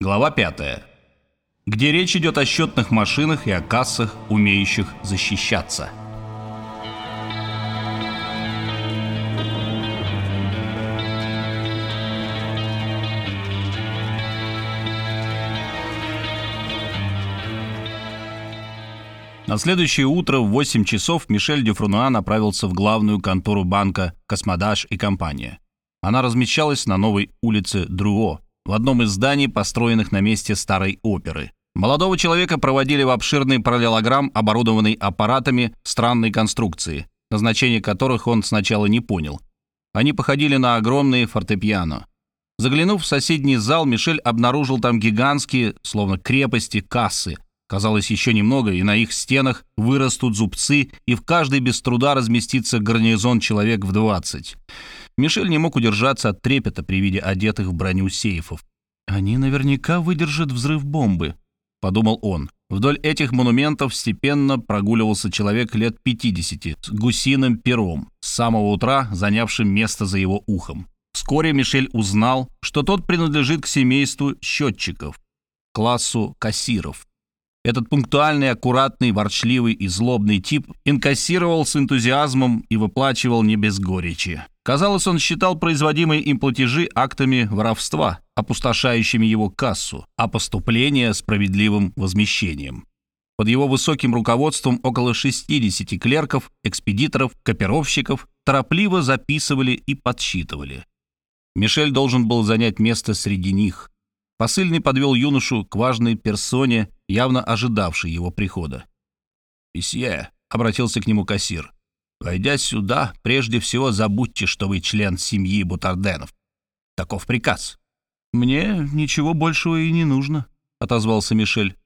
Глава 5. Где речь идет о счетных машинах и о кассах, умеющих защищаться. На следующее утро в 8 часов Мишель Дюфрунуа направился в главную контору банка «Космодаш и компания». Она размещалась на новой улице Друо, в одном из зданий, построенных на месте старой оперы. Молодого человека проводили в обширный параллелограмм, оборудованный аппаратами странной конструкции, назначение которых он сначала не понял. Они походили на огромные фортепиано. Заглянув в соседний зал, Мишель обнаружил там гигантские, словно крепости, кассы. Казалось, еще немного, и на их стенах вырастут зубцы, и в каждой без труда разместится гарнизон человек в 20. Мишель не мог удержаться от трепета при виде одетых в броню сейфов. «Они наверняка выдержат взрыв бомбы», — подумал он. Вдоль этих монументов степенно прогуливался человек лет 50 с гусиным пером, с самого утра занявшим место за его ухом. Вскоре Мишель узнал, что тот принадлежит к семейству счетчиков, классу кассиров. Этот пунктуальный, аккуратный, ворчливый и злобный тип инкассировал с энтузиазмом и выплачивал не без горечи. Казалось, он считал производимые им платежи актами воровства, опустошающими его кассу, а поступления справедливым возмещением. Под его высоким руководством около 60 клерков, экспедиторов, копировщиков торопливо записывали и подсчитывали. Мишель должен был занять место среди них. Посыльный подвел юношу к важной персоне, явно ожидавшей его прихода. «Месье», — обратился к нему кассир, Войдя сюда, прежде всего забудьте, что вы член семьи Бутарденов. Таков приказ. Мне ничего большего и не нужно, отозвался Мишель.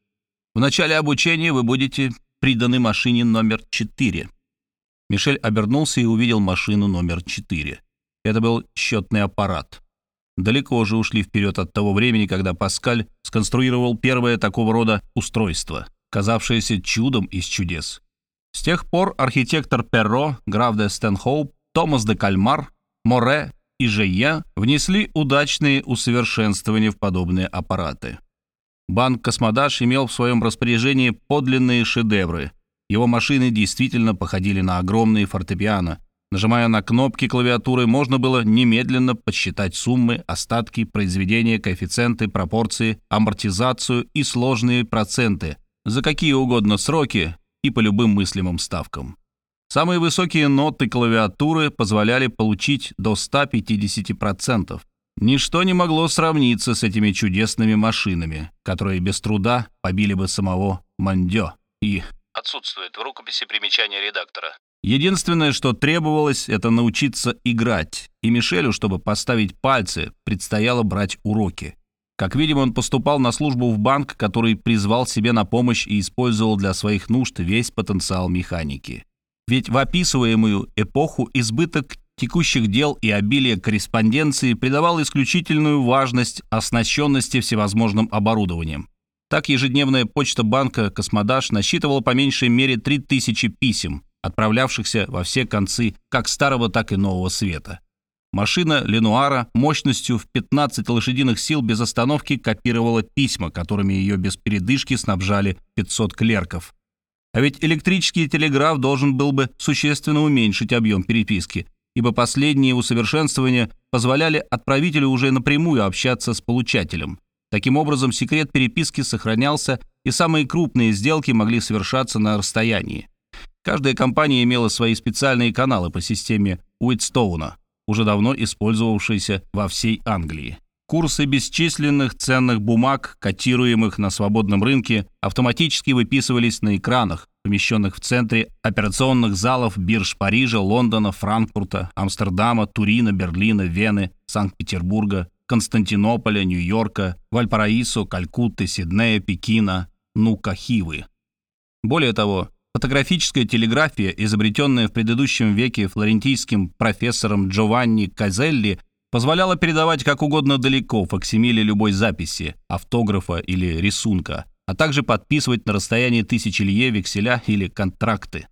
В начале обучения вы будете приданы машине номер 4. Мишель обернулся и увидел машину номер 4. Это был счетный аппарат. Далеко уже ушли вперед от того времени, когда Паскаль сконструировал первое такого рода устройство, казавшееся чудом из чудес. С тех пор архитектор Перро, граф де Стенхоуп, Томас де Кальмар, Море и Жее внесли удачные усовершенствования в подобные аппараты. Банк «Космодаш» имел в своем распоряжении подлинные шедевры. Его машины действительно походили на огромные фортепиано. Нажимая на кнопки клавиатуры, можно было немедленно подсчитать суммы, остатки, произведения, коэффициенты, пропорции, амортизацию и сложные проценты. За какие угодно сроки и по любым мыслимым ставкам. Самые высокие ноты клавиатуры позволяли получить до 150%. Ничто не могло сравниться с этими чудесными машинами, которые без труда побили бы самого Мандё и... Отсутствует в рукописи примечания редактора. Единственное, что требовалось, это научиться играть, и Мишелю, чтобы поставить пальцы, предстояло брать уроки. Как видим, он поступал на службу в банк, который призвал себе на помощь и использовал для своих нужд весь потенциал механики. Ведь в описываемую эпоху избыток текущих дел и обилие корреспонденции придавал исключительную важность оснащенности всевозможным оборудованием. Так ежедневная почта банка «Космодаш» насчитывала по меньшей мере 3000 писем, отправлявшихся во все концы как старого, так и нового света. Машина Ленуара мощностью в 15 лошадиных сил без остановки копировала письма, которыми ее без передышки снабжали 500 клерков. А ведь электрический телеграф должен был бы существенно уменьшить объем переписки, ибо последние усовершенствования позволяли отправителю уже напрямую общаться с получателем. Таким образом, секрет переписки сохранялся, и самые крупные сделки могли совершаться на расстоянии. Каждая компания имела свои специальные каналы по системе Уитстоуна – уже давно использовавшийся во всей Англии. Курсы бесчисленных ценных бумаг, котируемых на свободном рынке, автоматически выписывались на экранах, помещенных в центре операционных залов бирж Парижа, Лондона, Франкфурта, Амстердама, Турина, Берлина, Вены, Санкт-Петербурга, Константинополя, Нью-Йорка, Вальпараисо, Калькутты, Сиднея, Пекина, Нука, Хивы. Более того, Фотографическая телеграфия, изобретенная в предыдущем веке флорентийским профессором Джованни Казелли, позволяла передавать как угодно далеко факсимиле любой записи, автографа или рисунка, а также подписывать на расстоянии тысячи лье векселя или контракты.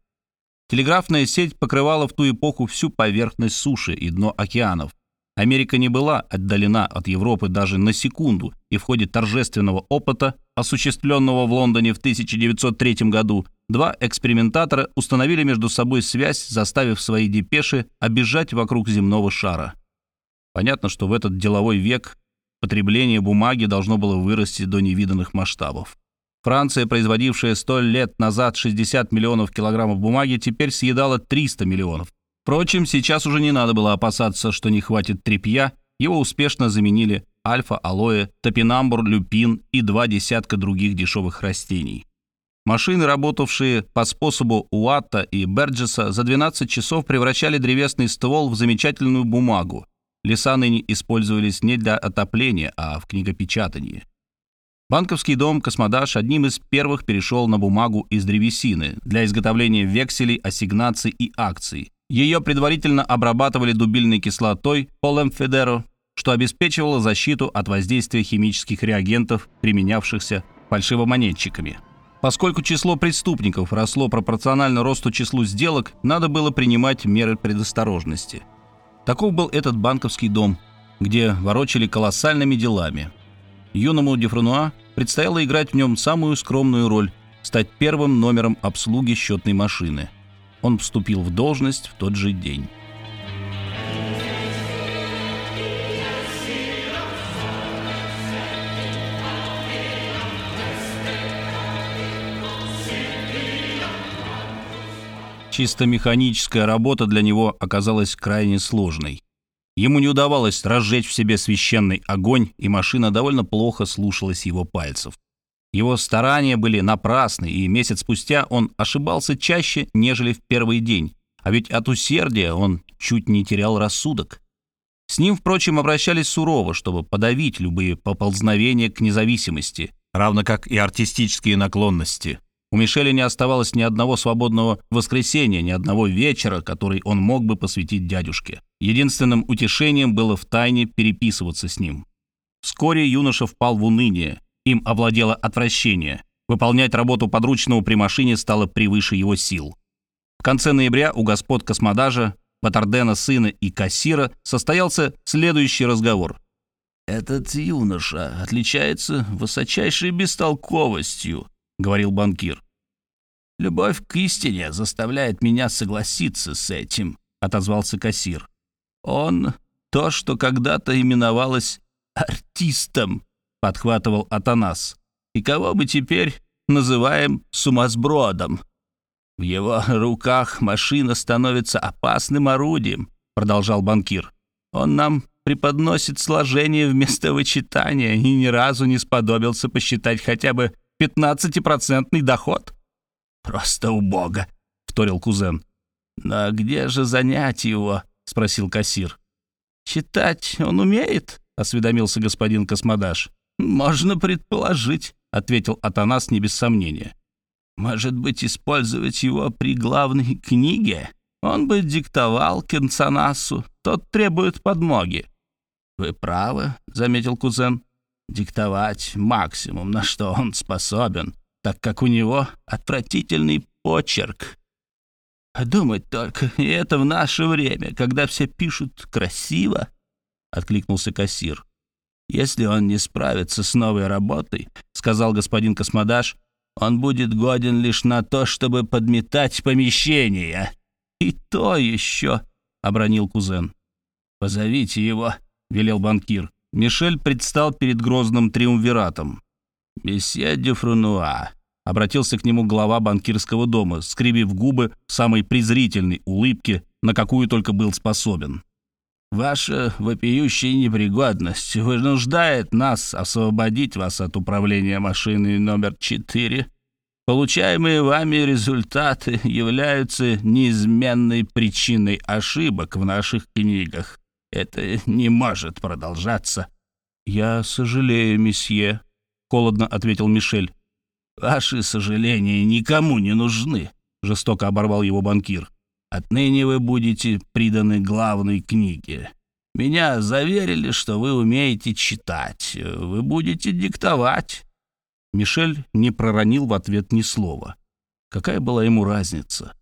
Телеграфная сеть покрывала в ту эпоху всю поверхность суши и дно океанов. Америка не была отдалена от Европы даже на секунду, и в ходе торжественного опыта, осуществленного в Лондоне в 1903 году, два экспериментатора установили между собой связь, заставив свои депеши обижать вокруг земного шара. Понятно, что в этот деловой век потребление бумаги должно было вырасти до невиданных масштабов. Франция, производившая 100 лет назад 60 миллионов килограммов бумаги, теперь съедала 300 миллионов. Впрочем, сейчас уже не надо было опасаться, что не хватит тряпья, его успешно заменили альфа, алоэ, топинамбур, люпин и два десятка других дешевых растений. Машины, работавшие по способу Уатта и Берджеса, за 12 часов превращали древесный ствол в замечательную бумагу. Леса ныне использовались не для отопления, а в книгопечатании. Банковский дом «Космодаш» одним из первых перешел на бумагу из древесины для изготовления векселей, ассигнаций и акций. Ее предварительно обрабатывали дубильной кислотой полемфедеро, что обеспечивало защиту от воздействия химических реагентов, применявшихся фальшивомонетчиками. Поскольку число преступников росло пропорционально росту числу сделок, надо было принимать меры предосторожности. Таков был этот банковский дом, где ворочали колоссальными делами. Юному Дефрануа предстояло играть в нем самую скромную роль – стать первым номером обслуги счетной машины – он вступил в должность в тот же день. Чисто механическая работа для него оказалась крайне сложной. Ему не удавалось разжечь в себе священный огонь, и машина довольно плохо слушалась его пальцев. Его старания были напрасны, и месяц спустя он ошибался чаще, нежели в первый день. А ведь от усердия он чуть не терял рассудок. С ним, впрочем, обращались сурово, чтобы подавить любые поползновения к независимости, равно как и артистические наклонности. У Мишеля не оставалось ни одного свободного воскресенья, ни одного вечера, который он мог бы посвятить дядюшке. Единственным утешением было втайне переписываться с ним. Вскоре юноша впал в уныние, им овладело отвращение. Выполнять работу подручного при машине стало превыше его сил. В конце ноября у господ Космодажа, Батардена сына и кассира состоялся следующий разговор. «Этот юноша отличается высочайшей бестолковостью», — говорил банкир. «Любовь к истине заставляет меня согласиться с этим», — отозвался кассир. «Он — то, что когда-то именовалось артистом, — подхватывал Атанас. «И кого мы теперь называем сумасбродом?» «В его руках машина становится опасным орудием», — продолжал банкир. «Он нам преподносит сложение вместо вычитания и ни разу не сподобился посчитать хотя бы пятнадцатипроцентный доход». «Просто убого», — вторил кузен. «Но где же занять его?» — спросил кассир. «Читать он умеет?» — осведомился господин Космодаш. «Можно предположить», — ответил Атанас не без сомнения. «Может быть, использовать его при главной книге? Он бы диктовал Кенцанасу, тот требует подмоги». «Вы правы», — заметил кузен. «Диктовать максимум, на что он способен, так как у него отвратительный почерк». «Думать только, и это в наше время, когда все пишут красиво», — откликнулся кассир. Если он не справится с новой работой, сказал господин Космодаш, он будет годен лишь на то, чтобы подметать помещение. И то еще, обронил кузен. Позовите его, велел банкир. Мишель предстал перед грозным триумвиратом. «Месье Дюфрунуа», — обратился к нему глава банкирского дома, скривив губы самой презрительной улыбке, на какую только был способен. Ваша вопиющая непригодность вынуждает нас освободить вас от управления машиной номер 4. Получаемые вами результаты являются неизменной причиной ошибок в наших книгах. Это не может продолжаться. Я сожалею, месье, холодно ответил Мишель. Ваши сожаления никому не нужны, жестоко оборвал его банкир. Отныне вы будете приданы главной книге. Меня заверили, что вы умеете читать. Вы будете диктовать». Мишель не проронил в ответ ни слова. Какая была ему разница?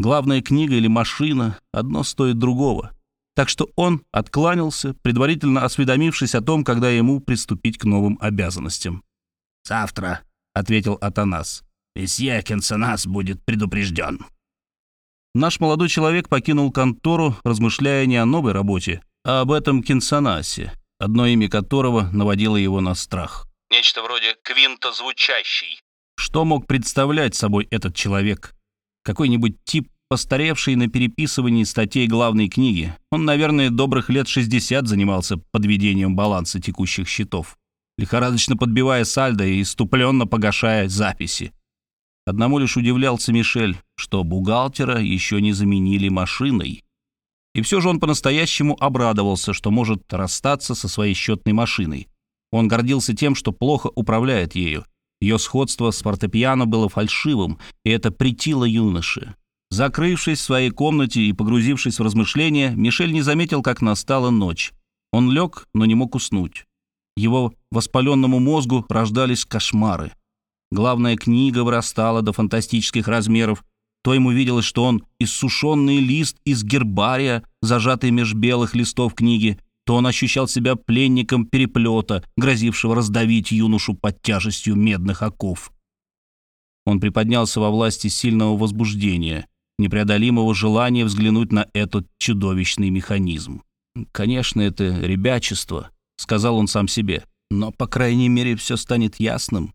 Главная книга или машина — одно стоит другого. Так что он откланялся, предварительно осведомившись о том, когда ему приступить к новым обязанностям. «Завтра», — ответил Атанас, — «месье Кенсенас будет предупрежден». Наш молодой человек покинул контору, размышляя не о новой работе, а об этом Кенсонасе, одно имя которого наводило его на страх. Нечто вроде квинтозвучащий. Что мог представлять собой этот человек? Какой-нибудь тип постаревший на переписывании статей главной книги. Он, наверное, добрых лет 60 занимался подведением баланса текущих счетов, лихорадочно подбивая сальдо и иступленно погашая записи. Одному лишь удивлялся Мишель, что бухгалтера еще не заменили машиной. И все же он по-настоящему обрадовался, что может расстаться со своей счетной машиной. Он гордился тем, что плохо управляет ею. Ее сходство с фортепиано было фальшивым, и это притило юноше. Закрывшись в своей комнате и погрузившись в размышления, Мишель не заметил, как настала ночь. Он лег, но не мог уснуть. Его воспаленному мозгу рождались кошмары. Главная книга вырастала до фантастических размеров. То ему виделось, что он иссушенный лист из гербария, зажатый меж белых листов книги, то он ощущал себя пленником переплета, грозившего раздавить юношу под тяжестью медных оков. Он приподнялся во власти сильного возбуждения — непреодолимого желания взглянуть на этот чудовищный механизм. «Конечно, это ребячество», — сказал он сам себе, «но, по крайней мере, все станет ясным».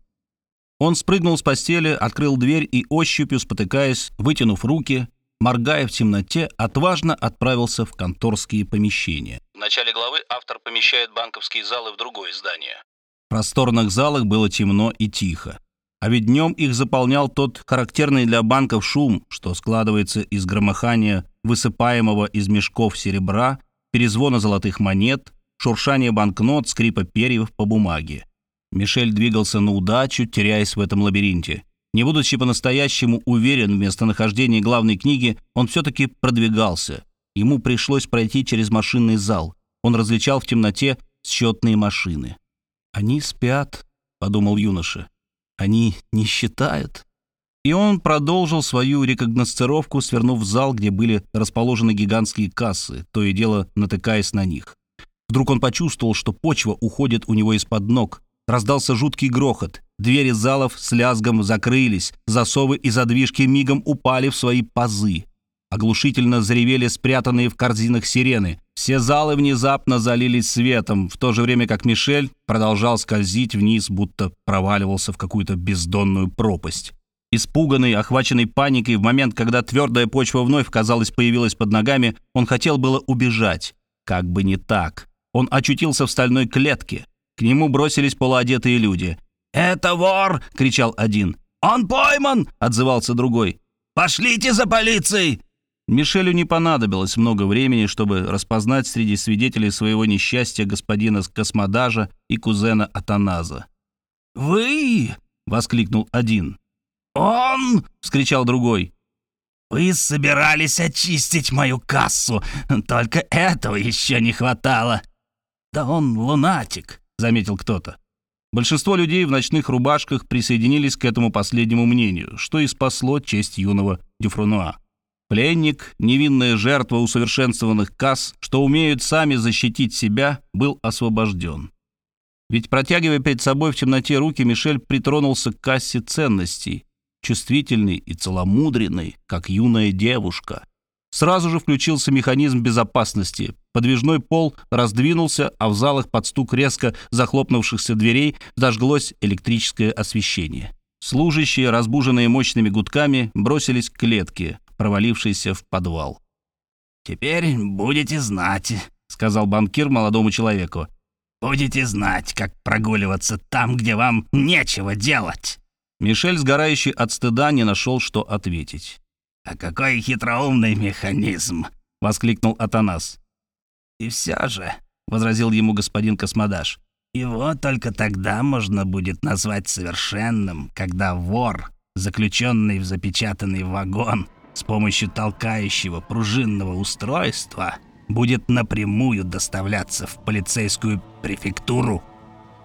Он спрыгнул с постели, открыл дверь и, ощупью спотыкаясь, вытянув руки, моргая в темноте, отважно отправился в конторские помещения. В начале главы автор помещает банковские залы в другое здание. В просторных залах было темно и тихо. А ведь днем их заполнял тот характерный для банков шум, что складывается из громыхания высыпаемого из мешков серебра, перезвона золотых монет, шуршания банкнот, скрипа перьев по бумаге. Мишель двигался на удачу, теряясь в этом лабиринте. Не будучи по-настоящему уверен в местонахождении главной книги, он все-таки продвигался. Ему пришлось пройти через машинный зал. Он различал в темноте счетные машины. «Они спят», — подумал юноша. Они не считают. И он продолжил свою рекогносцировку, свернув в зал, где были расположены гигантские кассы, то и дело натыкаясь на них. Вдруг он почувствовал, что почва уходит у него из-под ног. Раздался жуткий грохот. Двери залов с лязгом закрылись, засовы и задвижки мигом упали в свои пазы. Оглушительно заревели спрятанные в корзинах сирены. Все залы внезапно залились светом, в то же время как Мишель продолжал скользить вниз, будто проваливался в какую-то бездонную пропасть. Испуганный, охваченный паникой, в момент, когда твердая почва вновь, казалось, появилась под ногами, он хотел было убежать. Как бы не так. Он очутился в стальной клетке. К нему бросились полуодетые люди. «Это вор!» — кричал один. «Он пойман!» — отзывался другой. «Пошлите за полицией!» Мишелю не понадобилось много времени, чтобы распознать среди свидетелей своего несчастья господина Космодажа и кузена Атаназа. «Вы!» — воскликнул один. «Он!» — вскричал другой. «Вы собирались очистить мою кассу, только этого еще не хватало». «Да он лунатик», — заметил кто-то. Большинство людей в ночных рубашках присоединились к этому последнему мнению, что и спасло честь юного Дюфрунуа. Пленник, невинная жертва усовершенствованных касс, что умеют сами защитить себя, был освобожден. Ведь, протягивая перед собой в темноте руки, Мишель притронулся к кассе ценностей, чувствительный и целомудренный, как юная девушка. Сразу же включился механизм безопасности. Подвижной пол раздвинулся, а в залах под стук резко захлопнувшихся дверей зажглось электрическое освещение. Служащие, разбуженные мощными гудками, бросились к клетке, провалившийся в подвал. «Теперь будете знать», — сказал банкир молодому человеку. «Будете знать, как прогуливаться там, где вам нечего делать». Мишель, сгорающий от стыда, не нашел, что ответить. «А какой хитроумный механизм!» — воскликнул Атанас. «И все же», — возразил ему господин Космодаш, «его только тогда можно будет назвать совершенным, когда вор, заключенный в запечатанный вагон, с помощью толкающего пружинного устройства будет напрямую доставляться в полицейскую префектуру.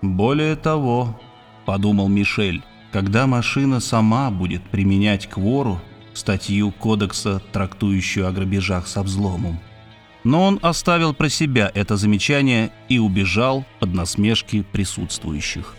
Более того, подумал Мишель, когда машина сама будет применять к вору статью кодекса, трактующую о грабежах со взломом. Но он оставил про себя это замечание и убежал под насмешки присутствующих.